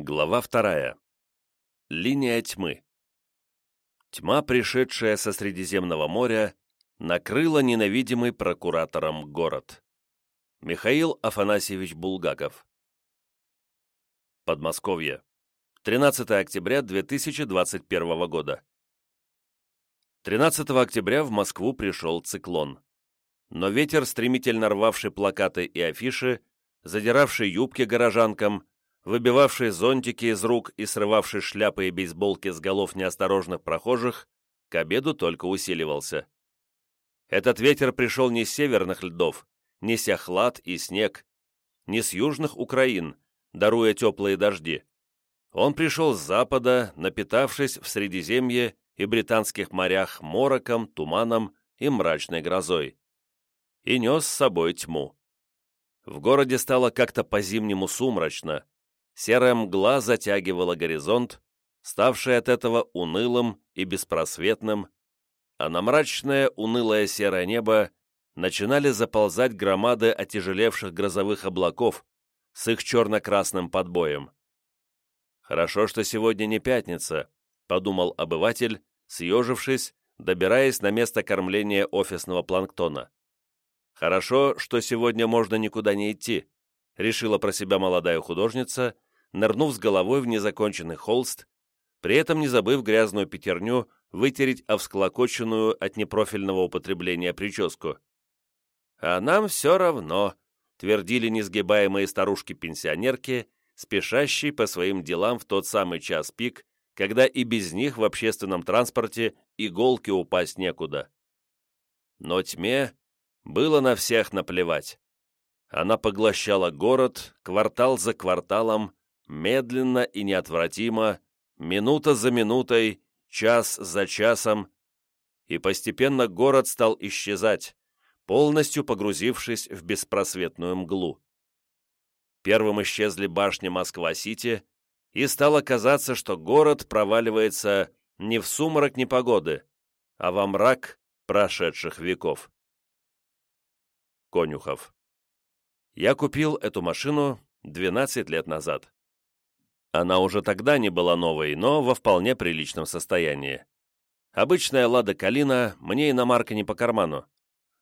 Глава вторая. Линия тьмы. Тьма, пришедшая со Средиземного моря, накрыла ненавидимый прокуратором город. Михаил Афанасьевич Булгаков. Подмосковье. 13 октября 2021 года. 13 октября в Москву пришел циклон. Но ветер, стремительно рвавший плакаты и афиши, задиравший юбки горожанкам, выбивавший зонтики из рук и срывавший шляпы и бейсболки с голов неосторожных прохожих, к обеду только усиливался. Этот ветер пришел не с северных льдов, неся хлад и снег, не с южных Украин, даруя теплые дожди. Он пришел с запада, напитавшись в Средиземье и британских морях мороком, туманом и мрачной грозой. И нес с собой тьму. В городе стало как-то по-зимнему сумрачно, Серая мгла затягивала горизонт, ставший от этого унылым и беспросветным, а на мрачное, унылое серое небо начинали заползать громады отяжелевших грозовых облаков с их черно-красным подбоем. «Хорошо, что сегодня не пятница», — подумал обыватель, съежившись, добираясь на место кормления офисного планктона. «Хорошо, что сегодня можно никуда не идти», — решила про себя молодая художница — нырнув с головой в незаконченный холст, при этом не забыв грязную пятерню вытереть овсклокоченную от непрофильного употребления прическу. «А нам все равно», — твердили несгибаемые старушки-пенсионерки, спешащие по своим делам в тот самый час пик, когда и без них в общественном транспорте иголки упасть некуда. Но тьме было на всех наплевать. Она поглощала город, квартал за кварталом, медленно и неотвратимо, минута за минутой, час за часом, и постепенно город стал исчезать, полностью погрузившись в беспросветную мглу. Первым исчезли башни Москва-Сити, и стало казаться, что город проваливается не в сумрак непогоды, а во мрак прошедших веков. Конюхов. Я купил эту машину 12 лет назад. Она уже тогда не была новой, но во вполне приличном состоянии. Обычная «Лада Калина» мне иномарка не по карману.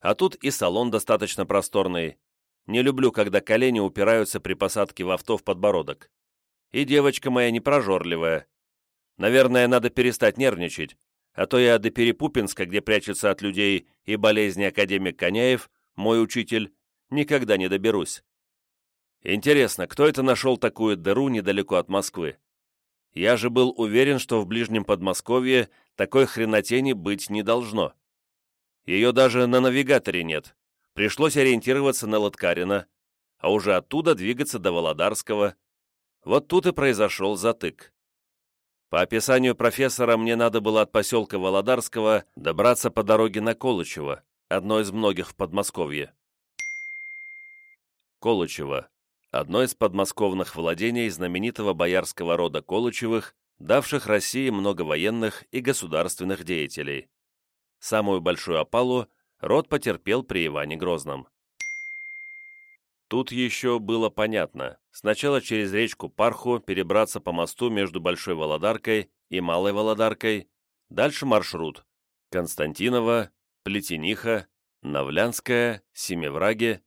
А тут и салон достаточно просторный. Не люблю, когда колени упираются при посадке в авто в подбородок. И девочка моя не прожорливая. Наверное, надо перестать нервничать, а то я до Перепупинска, где прячется от людей и болезни академик Коняев, мой учитель, никогда не доберусь. Интересно, кто это нашел такую дыру недалеко от Москвы? Я же был уверен, что в ближнем Подмосковье такой хренотени быть не должно. Ее даже на навигаторе нет. Пришлось ориентироваться на Латкарина, а уже оттуда двигаться до Володарского. Вот тут и произошел затык. По описанию профессора мне надо было от поселка Володарского добраться по дороге на Колычево, одно из многих в Подмосковье. Колычево одно из подмосковных владений знаменитого боярского рода Колычевых, давших России много военных и государственных деятелей. Самую большую опалу род потерпел при Иване Грозном. Тут еще было понятно. Сначала через речку Парху перебраться по мосту между Большой Володаркой и Малой Володаркой, дальше маршрут Константинова, Плетениха, Навлянская, Семивраги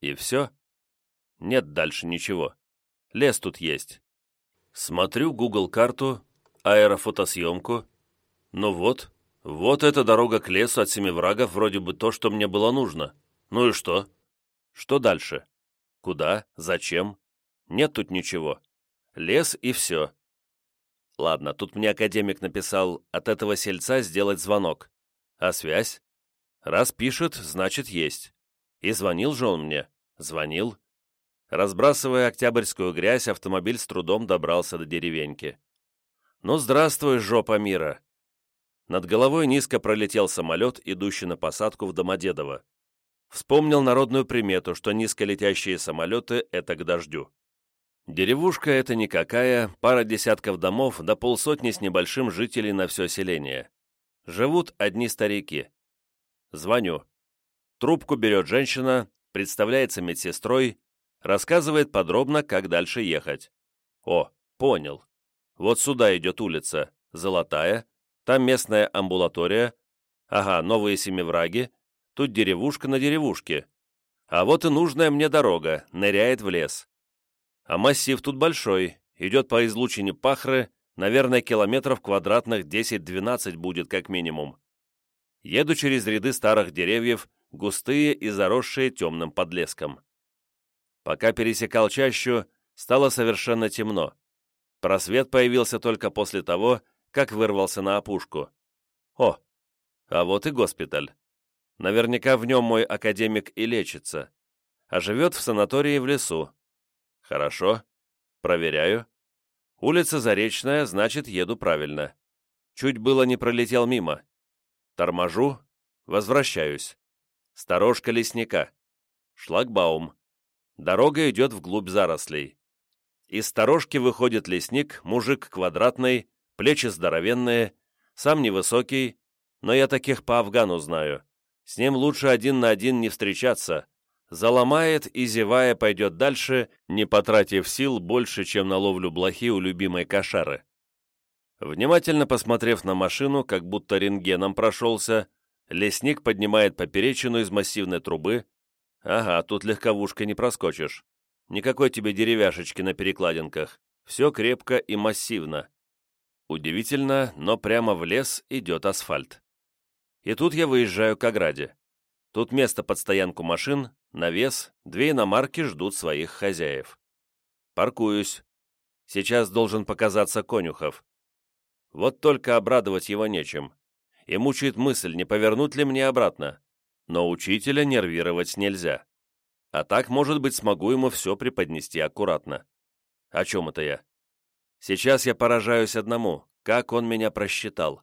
и все. Нет дальше ничего. Лес тут есть. Смотрю Google карту, аэрофотосъемку. Ну вот, вот эта дорога к лесу от семи врагов вроде бы то, что мне было нужно. Ну и что? Что дальше? Куда? Зачем? Нет тут ничего. Лес и все. Ладно, тут мне академик написал от этого сельца сделать звонок. А связь? Раз пишет, значит есть. И звонил же он мне. Звонил. Разбрасывая октябрьскую грязь, автомобиль с трудом добрался до деревеньки. «Ну, здравствуй, жопа мира!» Над головой низко пролетел самолет, идущий на посадку в Домодедово. Вспомнил народную примету, что низколетящие самолеты — это к дождю. Деревушка это никакая, пара десятков домов да полсотни с небольшим жителей на все селение. Живут одни старики. Звоню. Трубку берет женщина, представляется медсестрой, Рассказывает подробно, как дальше ехать. О, Понял. Вот сюда идет улица, Золотая, там местная амбулатория, ага, новые семивраги, тут деревушка на деревушке. А вот и нужная мне дорога, ныряет в лес. А массив тут большой, идет по излучине Пахры, наверное, километров квадратных 10-12 будет как минимум. Еду через ряды старых деревьев, густые и заросшие темным подлеском. Пока пересекал чащу, стало совершенно темно. Просвет появился только после того, как вырвался на опушку. О, а вот и госпиталь. Наверняка в нем мой академик и лечится. А живет в санатории в лесу. Хорошо. Проверяю. Улица Заречная, значит, еду правильно. Чуть было не пролетел мимо. Торможу, возвращаюсь. Сторожка лесника. Шлагбаум. Дорога идет вглубь зарослей. Из сторожки выходит лесник, мужик квадратный, плечи здоровенные, сам невысокий, но я таких по Афгану знаю. С ним лучше один на один не встречаться. Заломает и, зевая, пойдет дальше, не потратив сил больше, чем на ловлю блохи у любимой кошары. Внимательно посмотрев на машину, как будто рентгеном прошелся, лесник поднимает поперечину из массивной трубы. Ага, тут легковушкой не проскочишь. Никакой тебе деревяшечки на перекладинках. Все крепко и массивно. Удивительно, но прямо в лес идет асфальт. И тут я выезжаю к ограде. Тут место под стоянку машин, навес, две иномарки ждут своих хозяев. Паркуюсь. Сейчас должен показаться Конюхов. Вот только обрадовать его нечем. И мучает мысль, не повернуть ли мне обратно. Но учителя нервировать нельзя. А так, может быть, смогу ему все преподнести аккуратно. О чем это я? Сейчас я поражаюсь одному, как он меня просчитал.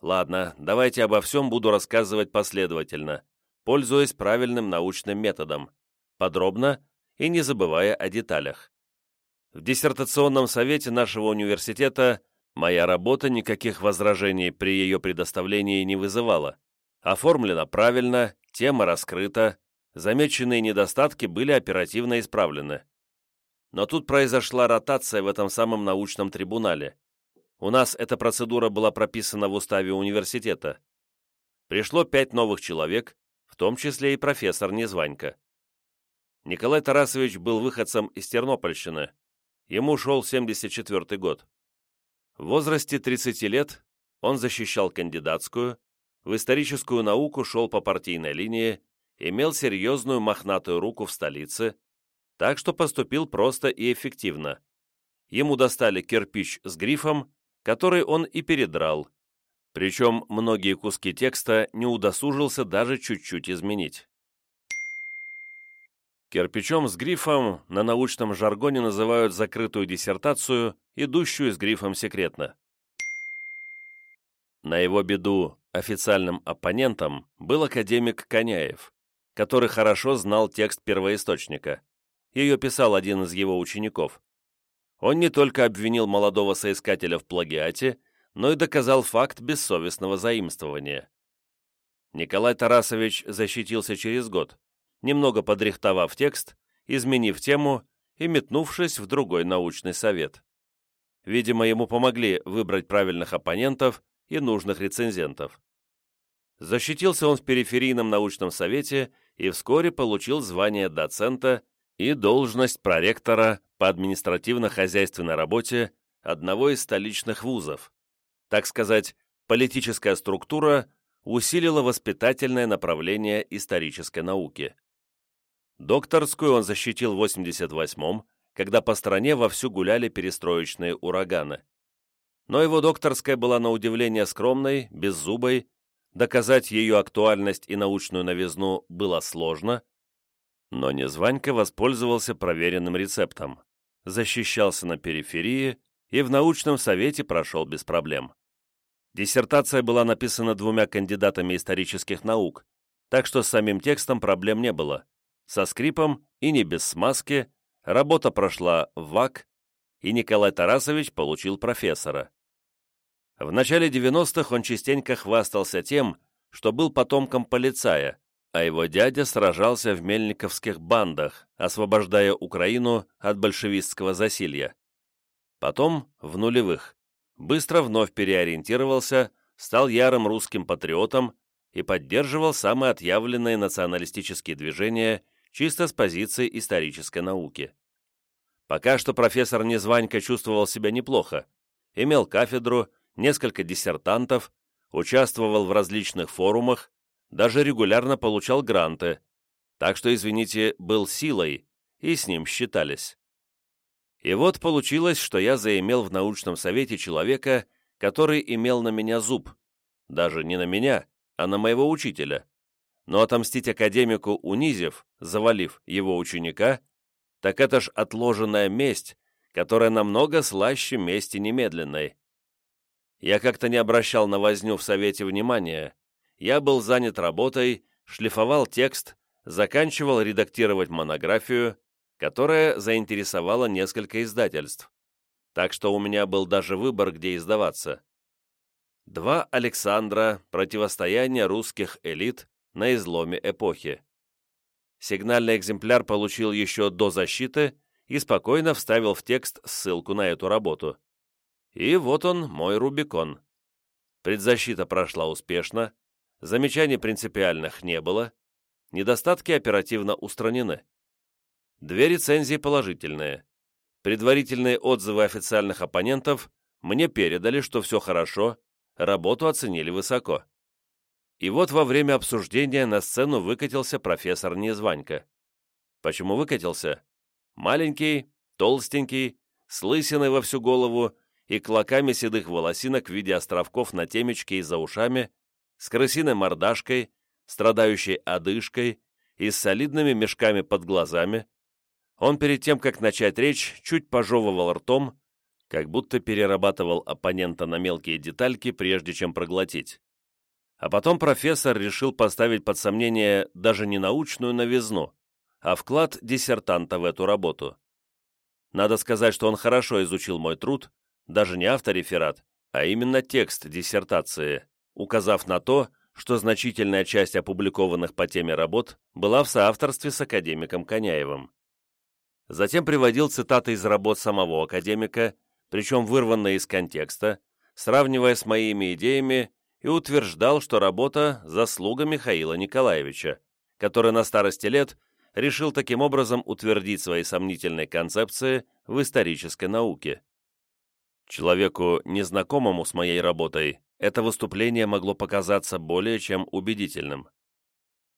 Ладно, давайте обо всем буду рассказывать последовательно, пользуясь правильным научным методом, подробно и не забывая о деталях. В диссертационном совете нашего университета моя работа никаких возражений при ее предоставлении не вызывала. Оформлена правильно, тема раскрыта, замеченные недостатки были оперативно исправлены. Но тут произошла ротация в этом самом научном трибунале. У нас эта процедура была прописана в уставе университета. Пришло пять новых человек, в том числе и профессор Незванько. Николай Тарасович был выходцем из Тернопольщины. Ему шел 74 год. В возрасте 30 лет он защищал кандидатскую, в историческую науку шел по партийной линии, имел серьезную мохнатую руку в столице, так что поступил просто и эффективно. Ему достали кирпич с грифом, который он и передрал, причем многие куски текста не удосужился даже чуть-чуть изменить. Кирпичом с грифом на научном жаргоне называют закрытую диссертацию, идущую с грифом секретно. На его беду официальным оппонентом был академик Коняев, который хорошо знал текст первоисточника ее писал один из его учеников. Он не только обвинил молодого соискателя в плагиате, но и доказал факт бессовестного заимствования. Николай Тарасович защитился через год, немного подрихтовав текст, изменив тему и метнувшись в другой научный совет. Видимо, ему помогли выбрать правильных оппонентов и нужных рецензентов. Защитился он в периферийном научном совете и вскоре получил звание доцента и должность проректора по административно-хозяйственной работе одного из столичных вузов. Так сказать, политическая структура усилила воспитательное направление исторической науки. Докторскую он защитил в 88-м, когда по стране вовсю гуляли перестроечные ураганы. Но его докторская была на удивление скромной, беззубой, доказать ее актуальность и научную новизну было сложно, но Незванько воспользовался проверенным рецептом, защищался на периферии и в научном совете прошел без проблем. Диссертация была написана двумя кандидатами исторических наук, так что с самим текстом проблем не было. Со скрипом и не без смазки работа прошла в ВАК, и Николай Тарасович получил профессора. В начале 90-х он частенько хвастался тем, что был потомком полицая, а его дядя сражался в мельниковских бандах, освобождая Украину от большевистского засилья. Потом, в нулевых, быстро вновь переориентировался, стал ярым русским патриотом и поддерживал самые отъявленные националистические движения чисто с позиции исторической науки. Пока что профессор Незванько чувствовал себя неплохо, имел кафедру, несколько диссертантов, участвовал в различных форумах, даже регулярно получал гранты, так что, извините, был силой, и с ним считались. И вот получилось, что я заимел в научном совете человека, который имел на меня зуб. Даже не на меня, а на моего учителя. Но отомстить академику, унизив, завалив его ученика, так это ж отложенная месть, которая намного слаще мести немедленной. Я как-то не обращал на возню в совете внимания. Я был занят работой, шлифовал текст, заканчивал редактировать монографию, которая заинтересовала несколько издательств. Так что у меня был даже выбор, где издаваться. Два Александра, противостояние русских элит на изломе эпохи. Сигнальный экземпляр получил еще до защиты и спокойно вставил в текст ссылку на эту работу. И вот он, мой Рубикон. Предзащита прошла успешно, замечаний принципиальных не было, недостатки оперативно устранены. Две рецензии положительные. Предварительные отзывы официальных оппонентов мне передали, что все хорошо, работу оценили высоко. И вот во время обсуждения на сцену выкатился профессор Незванько. Почему выкатился? Маленький, толстенький, с лысиной во всю голову и клоками седых волосинок в виде островков на темечке и за ушами, с крысиной мордашкой, страдающей одышкой и с солидными мешками под глазами, он перед тем, как начать речь, чуть пожевывал ртом, как будто перерабатывал оппонента на мелкие детальки, прежде чем проглотить. А потом профессор решил поставить под сомнение даже не научную новизну, а вклад диссертанта в эту работу. Надо сказать, что он хорошо изучил мой труд даже не автореферат, а именно текст диссертации, указав на то, что значительная часть опубликованных по теме работ была в соавторстве с академиком Коняевым. Затем приводил цитаты из работ самого академика, причем вырванные из контекста, сравнивая с моими идеями и утверждал, что работа – заслуга Михаила Николаевича, который на старости лет решил таким образом утвердить свои сомнительные концепции в исторической науке. Человеку, незнакомому с моей работой, это выступление могло показаться более чем убедительным.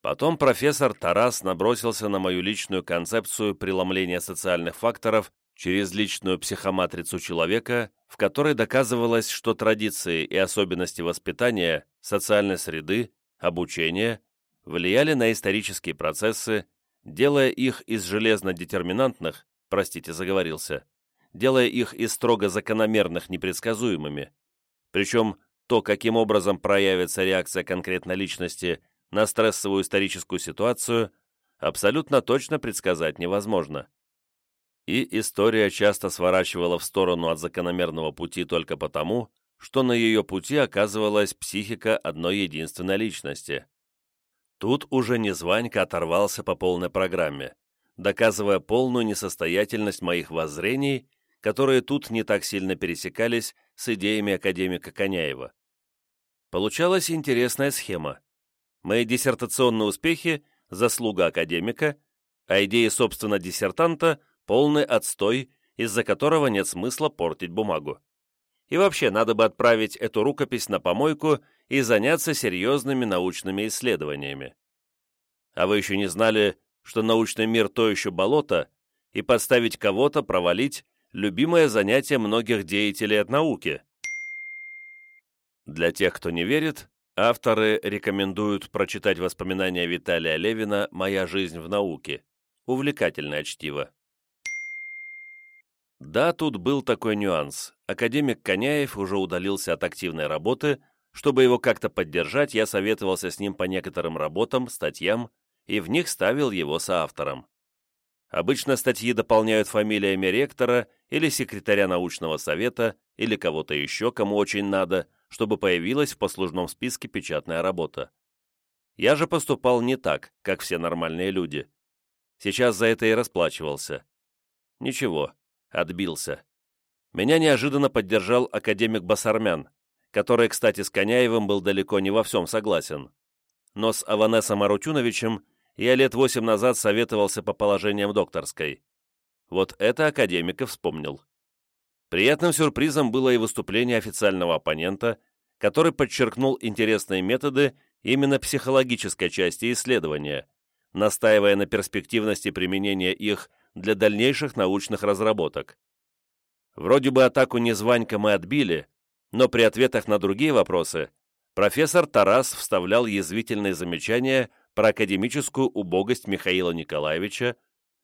Потом профессор Тарас набросился на мою личную концепцию преломления социальных факторов через личную психоматрицу человека, в которой доказывалось, что традиции и особенности воспитания, социальной среды, обучения влияли на исторические процессы, делая их из железно-детерминантных, простите, заговорился, делая их из строго закономерных непредсказуемыми. Причем то, каким образом проявится реакция конкретной личности на стрессовую историческую ситуацию, абсолютно точно предсказать невозможно. И история часто сворачивала в сторону от закономерного пути только потому, что на ее пути оказывалась психика одной единственной личности. Тут уже Незванько оторвался по полной программе, доказывая полную несостоятельность моих воззрений которые тут не так сильно пересекались с идеями академика Коняева. Получалась интересная схема. Мои диссертационные успехи – заслуга академика, а идеи, собственно, диссертанта – полный отстой, из-за которого нет смысла портить бумагу. И вообще, надо бы отправить эту рукопись на помойку и заняться серьезными научными исследованиями. А вы еще не знали, что научный мир то еще болото, и подставить кого-то, провалить любимое занятие многих деятелей от науки. Для тех, кто не верит, авторы рекомендуют прочитать воспоминания Виталия Левина «Моя жизнь в науке». Увлекательное чтиво. Да, тут был такой нюанс. Академик Коняев уже удалился от активной работы. Чтобы его как-то поддержать, я советовался с ним по некоторым работам, статьям, и в них ставил его соавтором. Обычно статьи дополняют фамилиями ректора или секретаря научного совета, или кого-то еще, кому очень надо, чтобы появилась в послужном списке печатная работа. Я же поступал не так, как все нормальные люди. Сейчас за это и расплачивался. Ничего, отбился. Меня неожиданно поддержал академик Басармян, который, кстати, с Коняевым был далеко не во всем согласен. Но с Аванесом Арутюновичем я лет восемь назад советовался по положениям докторской. Вот это академик и вспомнил. Приятным сюрпризом было и выступление официального оппонента, который подчеркнул интересные методы именно психологической части исследования, настаивая на перспективности применения их для дальнейших научных разработок. Вроде бы атаку Незванька мы отбили, но при ответах на другие вопросы профессор Тарас вставлял язвительные замечания про академическую убогость Михаила Николаевича,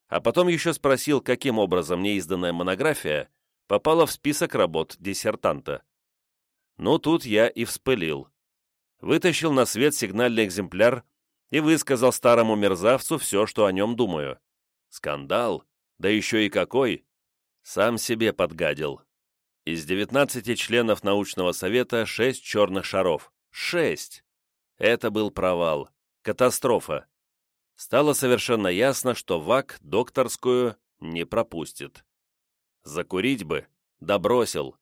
а потом еще спросил, каким образом неизданная монография попала в список работ диссертанта. Ну, тут я и вспылил. Вытащил на свет сигнальный экземпляр и высказал старому мерзавцу все, что о нем думаю. Скандал, да еще и какой! Сам себе подгадил. Из 19 членов научного совета 6 черных шаров. 6! Это был провал. Катастрофа. Стало совершенно ясно, что ВАК докторскую не пропустит. Закурить бы, да бросил.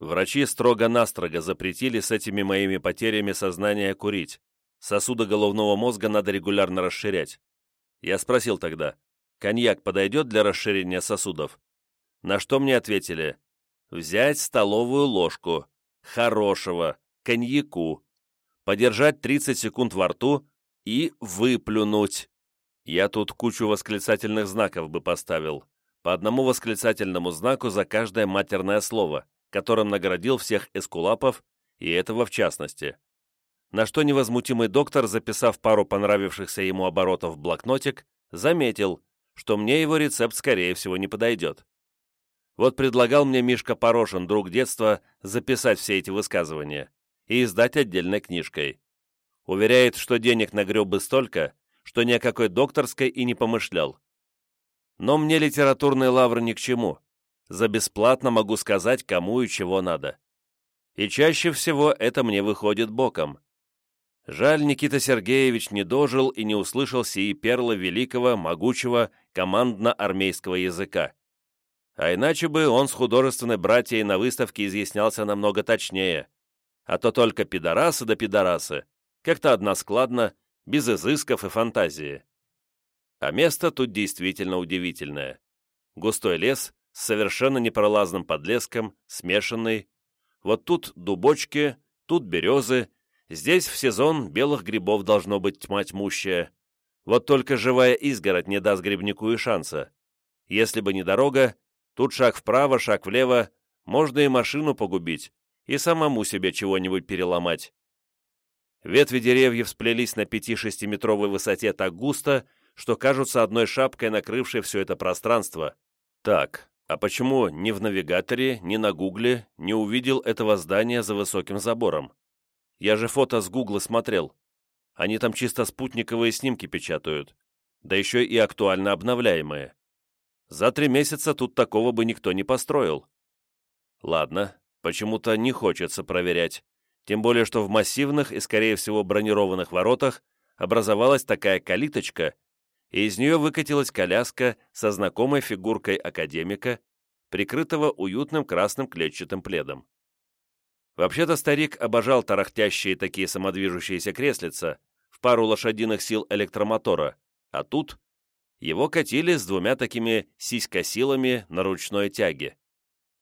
Врачи строго-настрого запретили с этими моими потерями сознания курить. Сосуды головного мозга надо регулярно расширять. Я спросил тогда, коньяк подойдет для расширения сосудов? На что мне ответили, взять столовую ложку, хорошего, коньяку, подержать 30 секунд во рту и выплюнуть. Я тут кучу восклицательных знаков бы поставил. По одному восклицательному знаку за каждое матерное слово, которым наградил всех эскулапов, и этого в частности. На что невозмутимый доктор, записав пару понравившихся ему оборотов в блокнотик, заметил, что мне его рецепт, скорее всего, не подойдет. Вот предлагал мне Мишка Порошин, друг детства, записать все эти высказывания и издать отдельной книжкой. Уверяет, что денег нагреб бы столько, что ни о какой докторской и не помышлял. Но мне литературный лавр ни к чему. За бесплатно могу сказать, кому и чего надо. И чаще всего это мне выходит боком. Жаль, Никита Сергеевич не дожил и не услышал сии перлы великого, могучего, командно-армейского языка. А иначе бы он с художественной братьей на выставке изъяснялся намного точнее. А то только пидорасы да пидорасы. Как-то односкладно, без изысков и фантазии. А место тут действительно удивительное. Густой лес с совершенно непролазным подлеском, смешанный. Вот тут дубочки, тут березы, здесь в сезон белых грибов должно быть тьма тьмущая. Вот только живая изгородь не даст грибнику и шанса. Если бы не дорога, тут шаг вправо, шаг влево, можно и машину погубить, и самому себе чего-нибудь переломать. Ветви деревьев сплелись на 5-6-метровой высоте так густо, что кажутся одной шапкой, накрывшей все это пространство. Так, а почему ни в навигаторе, ни на гугле не увидел этого здания за высоким забором? Я же фото с гугла смотрел. Они там чисто спутниковые снимки печатают, да еще и актуально обновляемые. За три месяца тут такого бы никто не построил. Ладно, почему-то не хочется проверять тем более что в массивных и, скорее всего, бронированных воротах образовалась такая калиточка, и из нее выкатилась коляска со знакомой фигуркой академика, прикрытого уютным красным клетчатым пледом. Вообще-то старик обожал тарахтящие такие самодвижущиеся креслица в пару лошадиных сил электромотора, а тут его катили с двумя такими сиськосилами на ручной тяге.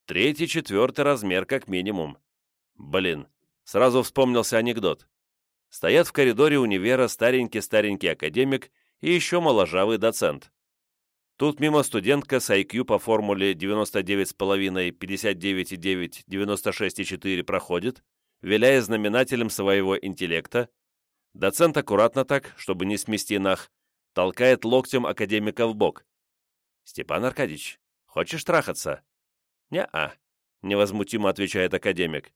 Третий-четвертый размер как минимум. Блин, Сразу вспомнился анекдот. Стоят в коридоре универа старенький-старенький академик и еще моложавый доцент. Тут мимо студентка с IQ по формуле 99,5, 59,9, 96,4 проходит, виляя знаменателем своего интеллекта. Доцент аккуратно так, чтобы не смести нах, толкает локтем академика в бок. «Степан Аркадьевич, хочешь трахаться?» «Не-а», — невозмутимо отвечает академик.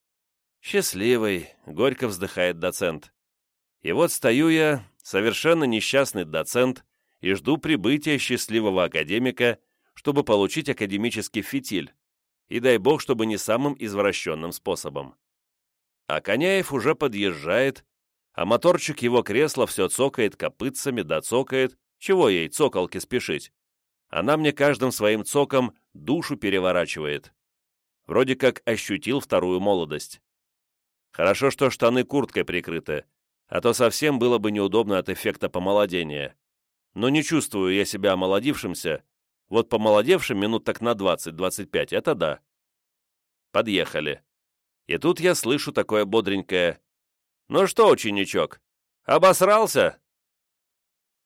«Счастливый», — горько вздыхает доцент. И вот стою я, совершенно несчастный доцент, и жду прибытия счастливого академика, чтобы получить академический фитиль, и дай бог, чтобы не самым извращенным способом. А Коняев уже подъезжает, а моторчик его кресла все цокает копытцами, да цокает, чего ей цоколки спешить. Она мне каждым своим цоком душу переворачивает. вроде как ощутил вторую молодость. Хорошо, что штаны курткой прикрыты, а то совсем было бы неудобно от эффекта помолодения. Но не чувствую я себя омолодившимся, вот помолодевшим минут так на 20-25, это да. Подъехали. И тут я слышу такое бодренькое. «Ну что, ученичок, обосрался?